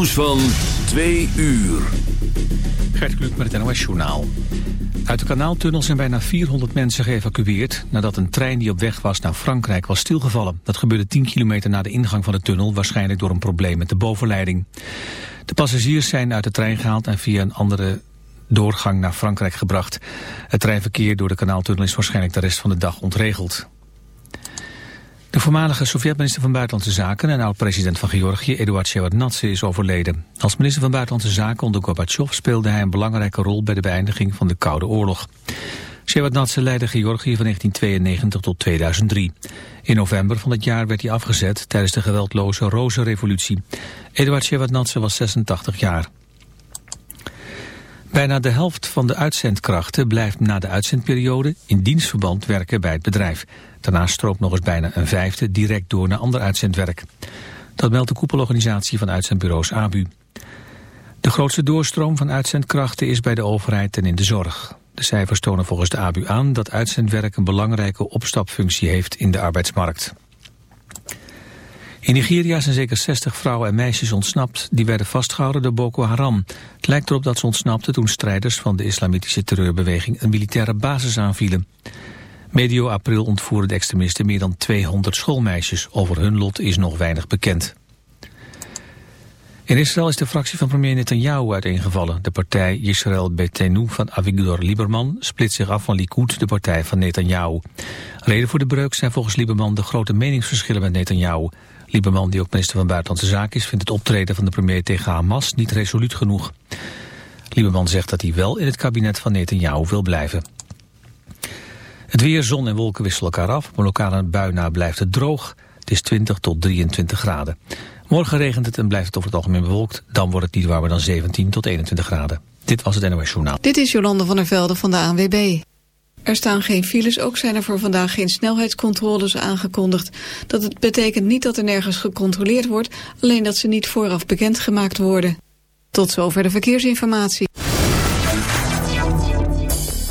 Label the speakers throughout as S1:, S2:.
S1: Nieuws van 2 uur.
S2: Gert Kluk met het NOS Journaal. Uit de kanaaltunnel zijn bijna 400 mensen geëvacueerd... nadat een trein die op weg was naar Frankrijk was stilgevallen. Dat gebeurde 10 kilometer na de ingang van de tunnel... waarschijnlijk door een probleem met de bovenleiding. De passagiers zijn uit de trein gehaald... en via een andere doorgang naar Frankrijk gebracht. Het treinverkeer door de kanaaltunnel is waarschijnlijk de rest van de dag ontregeld. De voormalige Sovjet-minister van Buitenlandse Zaken en oud-president van Georgië, Eduard Shevardnadze, is overleden. Als minister van Buitenlandse Zaken onder Gorbachev speelde hij een belangrijke rol bij de beëindiging van de Koude Oorlog. Shevardnadze leidde Georgië van 1992 tot 2003. In november van het jaar werd hij afgezet tijdens de geweldloze Rozenrevolutie. Eduard Shevardnadze was 86 jaar. Bijna de helft van de uitzendkrachten blijft na de uitzendperiode in dienstverband werken bij het bedrijf. Daarnaast stroomt nog eens bijna een vijfde direct door naar ander uitzendwerk. Dat meldt de koepelorganisatie van uitzendbureaus ABU. De grootste doorstroom van uitzendkrachten is bij de overheid en in de zorg. De cijfers tonen volgens de ABU aan dat uitzendwerk een belangrijke opstapfunctie heeft in de arbeidsmarkt. In Nigeria zijn zeker 60 vrouwen en meisjes ontsnapt. Die werden vastgehouden door Boko Haram. Het lijkt erop dat ze ontsnapten toen strijders van de islamitische terreurbeweging een militaire basis aanvielen. Medio april ontvoeren de extremisten meer dan 200 schoolmeisjes. Over hun lot is nog weinig bekend. In Israël is de fractie van premier Netanyahu uiteengevallen. De partij Yisrael Betenu van Avigdor Lieberman split zich af van Likud, de partij van Netanyahu. Reden voor de breuk zijn volgens Lieberman de grote meningsverschillen met Netanyahu. Lieberman, die ook minister van Buitenlandse Zaken is, vindt het optreden van de premier tegen Hamas niet resoluut genoeg. Lieberman zegt dat hij wel in het kabinet van Netanyahu wil blijven. Het weer, zon en wolken wisselen elkaar af. Maar lokale bui blijft het droog. Het is 20 tot 23 graden. Morgen regent het en blijft het over het algemeen bewolkt. Dan wordt het niet warmer dan 17 tot 21 graden. Dit was het NOS Journaal.
S3: Dit is Jolande van der Velde van de ANWB. Er staan geen files, ook zijn er voor vandaag geen snelheidscontroles aangekondigd. Dat betekent niet dat er nergens gecontroleerd wordt, alleen dat ze niet vooraf bekendgemaakt worden. Tot zover de verkeersinformatie.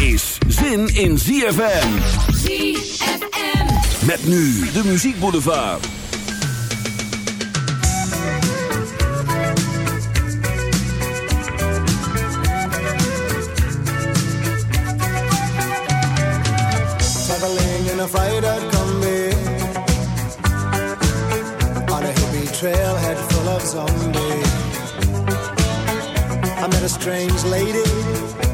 S1: is zin in ZFM.
S4: ZFM.
S1: Met nu de muziekboulevard. Traveling
S5: in a fried-out combi On a hippie trailhead full of zombies I met a strange lady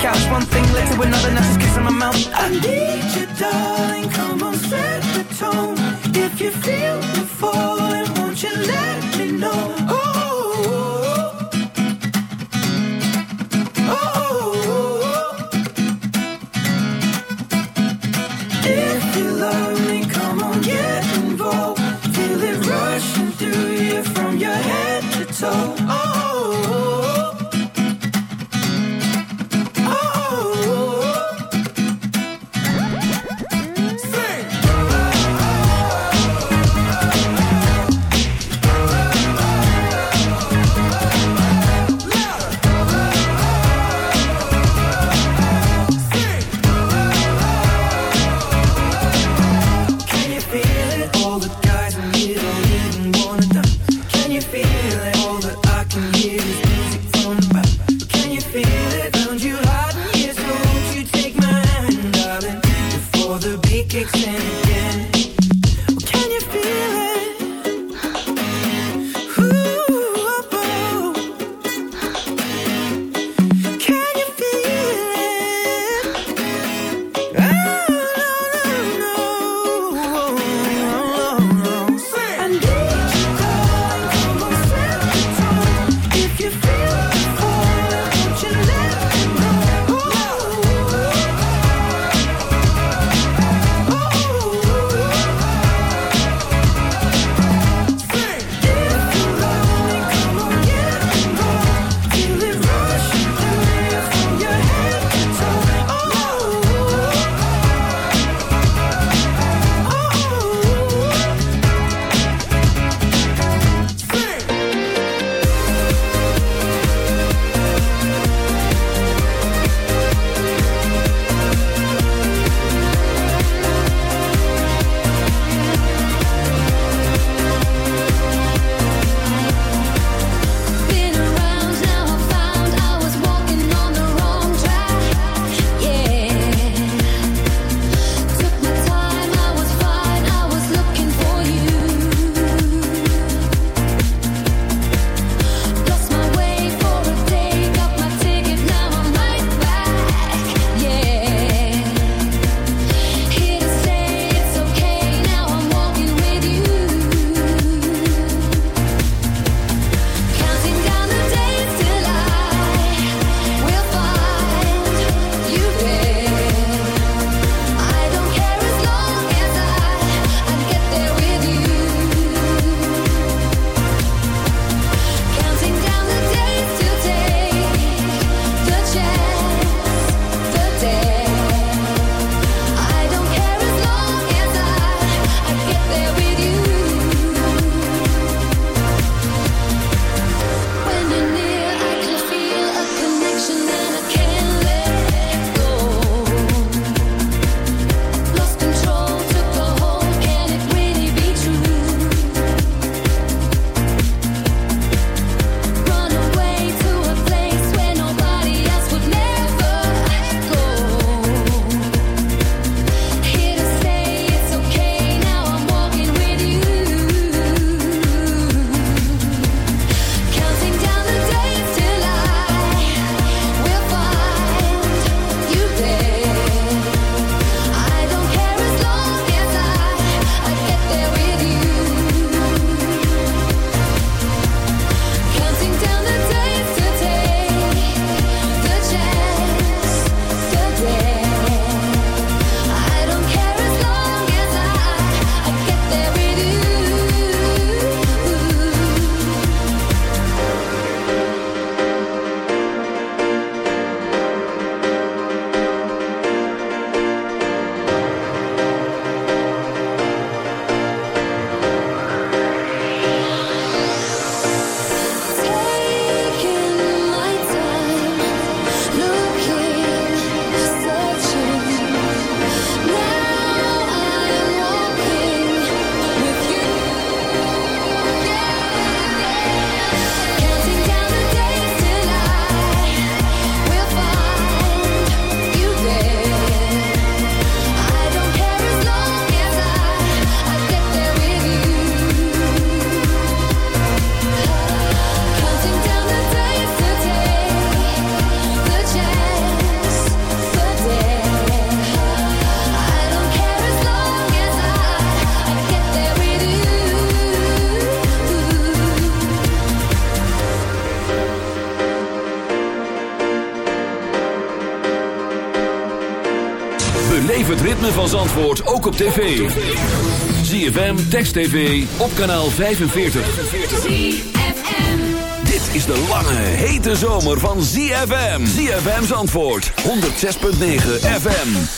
S6: couch. One thing led to another, now just kiss on my mouth. I need you, darling, come on, set the tone. If you feel the falling, won't you let me know?
S7: Beleef het ritme van Zandvoort ook op tv. ZFM, Text TV, op kanaal 45. Dit is de lange, hete zomer van ZFM. ZFM Zandvoort, 106.9 FM.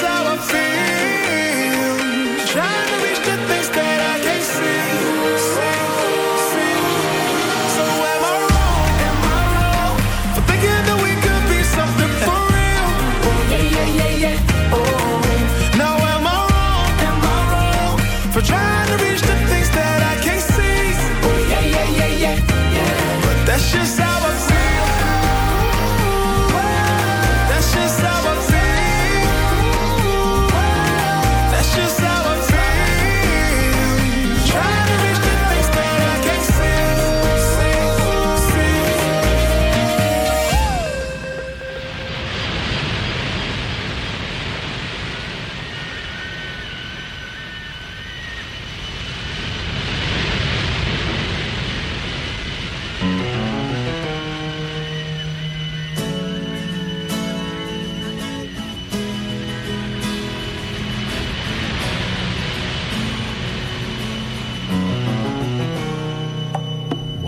S8: That's